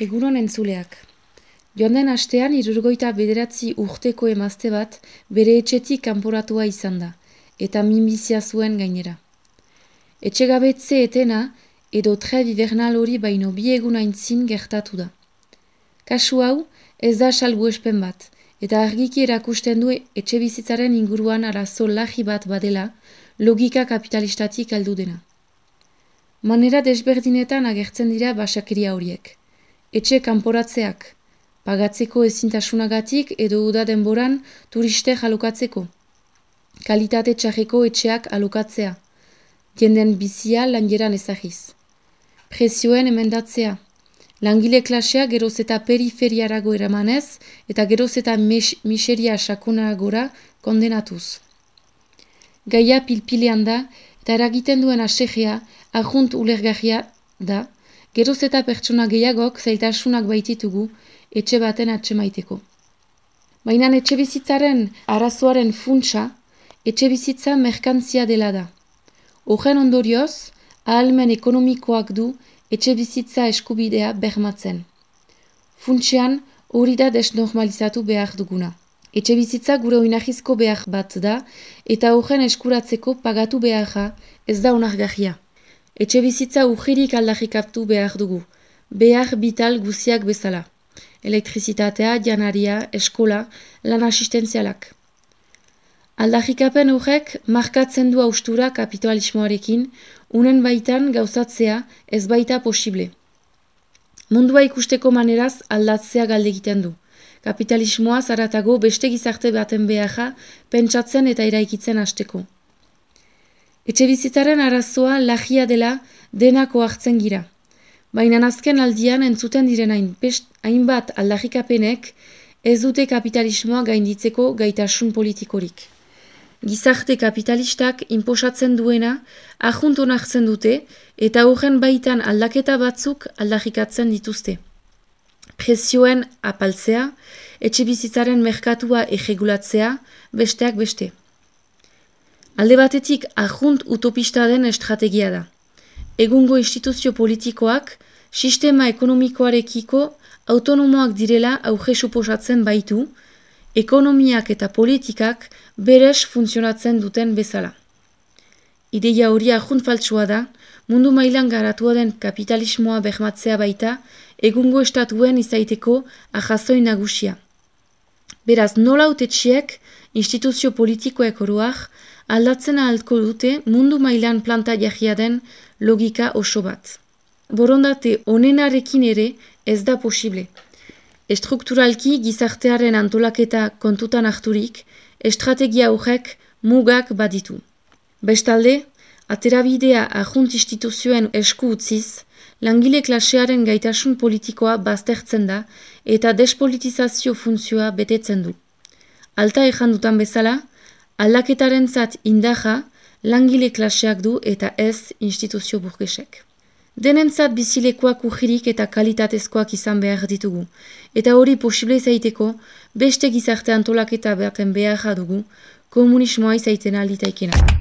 Egunon entzuleak. Joan den astean irurgoita bederatzi urteko emazte bat bere etxetik kanporatua izan da, eta minbizia zuen gainera. Etxegabetze etena edo trebi bernal hori baino bi egun aintzin gertatu da. Kasu hau ez da salbu espen bat, eta argiki erakusten du etxe bizitzaren inguruan arazo lahi bat badela logika kapitalistatik aldu dena. Manera desberdinetan agertzen dira basakeria horiek etxe kanporatzeak, pagatzeko ezintasunagatik edo uda denboran turiste alokatzeko, kalitate txarreko etxeak alokatzea, jenden bizia langeran ezagiz, prezioen emendatzea, langile klasea geroz eta periferiarago eramanez eta geroz eta miseria sakunagora kondenatuz. Gaia pilpilean da eta eragiten duen asegea ahunt ulergarria da, geroz eta pertsona gehiagok zailtasunak baititugu etxe baten atxemaiteko. Baina etxe bizitzaren arazoaren funtsa, etxe bizitza merkantzia dela da. Horren ondorioz, ahalmen ekonomikoak du etxe bizitza eskubidea bermatzen. Funtsean, hori da desnormalizatu behar duguna. Etxe bizitza gure oinahizko behar bat da, eta horren eskuratzeko pagatu beharra ez da onargahia. Etxe bizitza ujirik aldarrikaptu behar dugu, behar bital guziak bezala. Elektrizitatea, janaria, eskola, lan asistenzialak. Aldarrikapen horrek markatzen du austura kapitalismoarekin, unen baitan gauzatzea ez baita posible. Mundua ikusteko maneraz aldatzea galde egiten du. Kapitalismoa zaratago beste gizarte baten beharra pentsatzen eta iraikitzen hasteko. Etxe bizitzaren arazoa lagia dela denako hartzen gira. Baina azken aldian entzuten diren hainbat aldarrikapenek ez dute kapitalismoa gainditzeko gaitasun politikorik. Gizarte kapitalistak inposatzen duena ahunt onartzen dute eta horren baitan aldaketa batzuk aldarrikatzen dituzte. Prezioen apaltzea, etxe bizitzaren merkatua eregulatzea, besteak beste. Alde batetik ahunt utopista den estrategia da. Egungo instituzio politikoak, sistema ekonomikoarekiko autonomoak direla auge suposatzen baitu, ekonomiak eta politikak berez funtzionatzen duten bezala. Ideia hori ahunt faltsua da, mundu mailan garatua den kapitalismoa behmatzea baita, egungo estatuen izaiteko ahazoi nagusia. Beraz, nola utetxiek, instituzio politikoek oroak, aldatzen ahalko dute mundu mailan planta jahia den logika oso bat. Borondate onenarekin ere ez da posible. Estrukturalki gizartearen antolaketa kontutan harturik, estrategia horrek mugak baditu. Bestalde, aterabidea ahunt instituzioen esku utziz, langile klasearen gaitasun politikoa baztertzen da eta despolitizazio funtzioa betetzen du. Alta ejandutan bezala, aldaketaren zat indaja langile klaseak du eta ez instituzio burgesek. Denentzat bizilekoak ujirik eta kalitatezkoak izan behar ditugu, eta hori posible zaiteko beste gizarte antolaketa behaten beharra dugu komunismoa izaiten alditaikena.